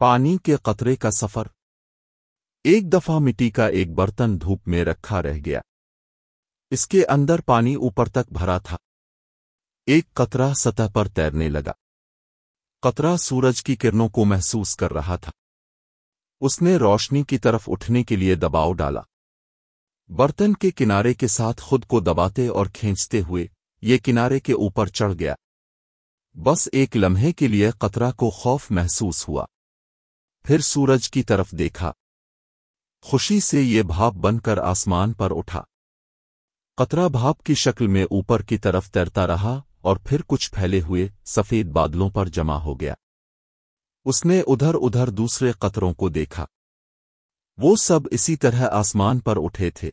پانی کے قطرے کا سفر۔ ایک دفعہ مٹی کا ایک برتن دھوپ میں رکھا رہ گیا۔ اس کے اندر پانی اوپر تک بھرا تھا۔ ایک قطرہ سطح پر تیرنے لگا۔ قطرہ سورج کی کرنوں کو محسوس کر رہا تھا۔ اس نے روشنی کی طرف اٹھنے کے لیے دباؤ ڈالا۔ برتن کے کنارے کے ساتھ خود کو دباتے اور کھینچتے ہوئے یہ کنارے کے اوپر چڑھ گیا۔ بس ایک لمحے کے لیے قطرہ کو خوف محسوس ہوا۔ پھر سورج کی طرف دیکھا۔ خوشی سے یہ بھاپ بن کر آسمان پر اٹھا۔ قطرہ بھاپ کی شکل میں اوپر کی طرف تیرتا رہا اور پھر کچھ پھیلے ہوئے سفید بادلوں پر جمع ہو گیا۔ اس نے ادھر ادھر دوسرے قطروں کو دیکھا۔ وہ سب اسی طرح آسمان پر اٹھے تھے۔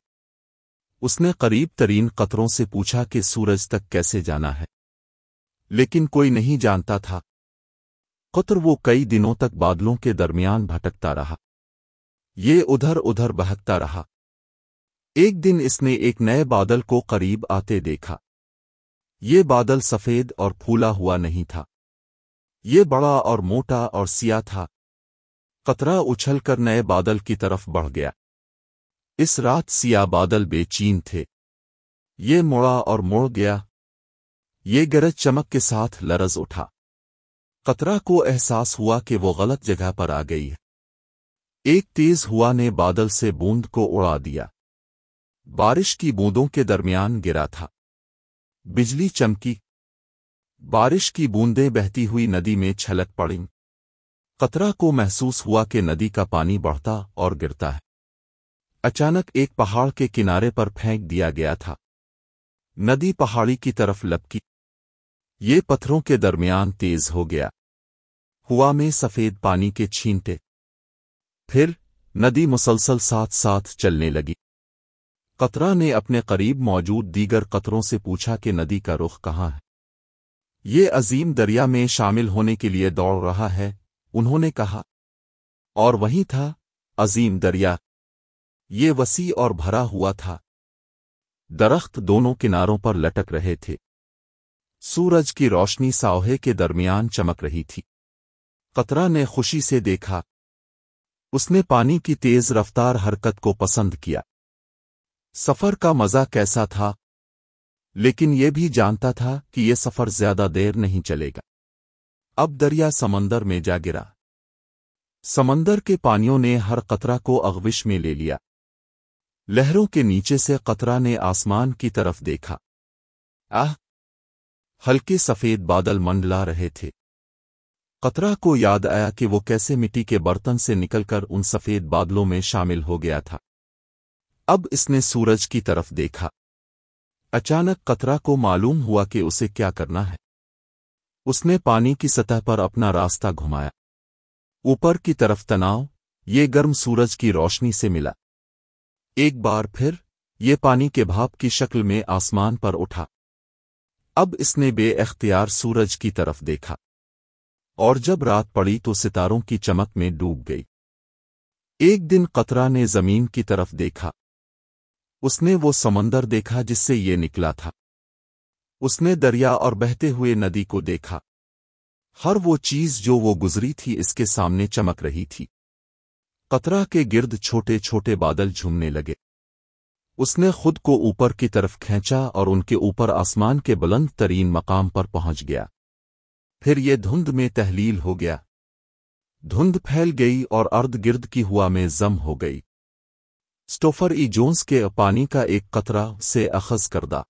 اس نے قریب ترین قطروں سے پوچھا کہ سورج تک کیسے جانا ہے۔ لیکن کوئی نہیں جانتا تھا۔ قطر وہ کئی دنوں تک بادلوں کے درمیان بھٹکتا رہا۔ یہ ادھر ادھر بہکتا رہا۔ ایک دن اس نے ایک نئے بادل کو قریب آتے دیکھا۔ یہ بادل سفید اور پھولا ہوا نہیں تھا۔ یہ بڑا اور موٹا اور سیاہ تھا۔ قطرہ اچھل کر نئے بادل کی طرف بڑھ گیا۔ اس رات سیاہ بادل بے چین تھے۔ یہ موڑا اور موڑ گیا۔ یہ گرج چمک کے ساتھ لرز اٹھا۔ قطرہ کو احساس ہوا کہ وہ غلط جگہ پر آ گئی۔ ہے ایک تیز ہوا نے بادل سے بوند کو اڑا دیا۔ بارش کی بوندوں کے درمیان گرا تھا۔ بجلی چمکی۔ بارش کی بوندیں بہتی ہوئی ندی میں چھلک پڑیں۔ قطرہ کو محسوس ہوا کہ ندی کا پانی بڑھتا اور گرتا ہے۔ اچانک ایک پہاڑ کے کنارے پر پھینک دیا گیا تھا۔ ندی پہاڑی کی طرف لپکی۔ یہ پتھروں کے درمیان تیز ہو گیا۔ ہوا میں سفید پانی کے چھینٹے۔ پھر ندی مسلسل ساتھ ساتھ چلنے لگی۔ قطرہ نے اپنے قریب موجود دیگر قطروں سے پوچھا کہ ندی کا رخ کہاں ہے؟ یہ عظیم دریا میں شامل ہونے کے لیے دوڑ رہا ہے، انہوں نے کہا۔ اور وہیں تھا عظیم دریا۔ یہ وسیع اور بھرا ہوا تھا۔ درخت دونوں کناروں پر لٹک رہے تھے۔ سورج کی روشنی ساوہے کے درمیان چمک رہی تھی۔ قطرہ نے خوشی سے دیکھا۔ اس نے پانی کی تیز رفتار حرکت کو پسند کیا۔ سفر کا مزہ کیسا تھا؟ لیکن یہ بھی جانتا تھا کہ یہ سفر زیادہ دیر نہیں چلے گا۔ اب دریا سمندر میں جا گرا۔ سمندر کے پانیوں نے ہر قطرہ کو اغوش میں لے لیا۔ لہروں کے نیچے سے قطرہ نے آسمان کی طرف دیکھا۔ آہ! ہلکے سفید بادل منڈلا رہے تھے۔ قطرہ کو یاد آیا کہ وہ کیسے مٹی کے برتن سے نکل کر ان سفید بادلوں میں شامل ہو گیا تھا۔ اب اس نے سورج کی طرف دیکھا۔ اچانک قطرہ کو معلوم ہوا کہ اسے کیا کرنا ہے۔ اس نے پانی کی سطح پر اپنا راستہ گھمایا۔ اوپر کی طرف تناؤ، یہ گرم سورج کی روشنی سے ملا۔ ایک بار پھر، یہ پانی کے بھاپ کی شکل میں آسمان پر اٹھا۔ اب اس نے بے اختیار سورج کی طرف دیکھا۔ اور جب رات پڑی تو ستاروں کی چمک میں ڈوب گئی۔ ایک دن قطرہ نے زمین کی طرف دیکھا۔ اس نے وہ سمندر دیکھا جس سے یہ نکلا تھا۔ اس نے دریا اور بہتے ہوئے ندی کو دیکھا۔ ہر وہ چیز جو وہ گزری تھی اس کے سامنے چمک رہی تھی۔ قطرہ کے گرد چھوٹے چھوٹے بادل جھومنے لگے۔ اس نے خود کو اوپر کی طرف کھینچا اور ان کے اوپر آسمان کے بلند ترین مقام پر پہنچ گیا۔ پھر یہ دھند میں تحلیل ہو گیا۔ دھند پھیل گئی اور ارد گرد کی ہوا میں زم ہو گئی۔ اسٹوفر ای جونز کے پانی کا ایک قطرہ سے اخذ کردہ۔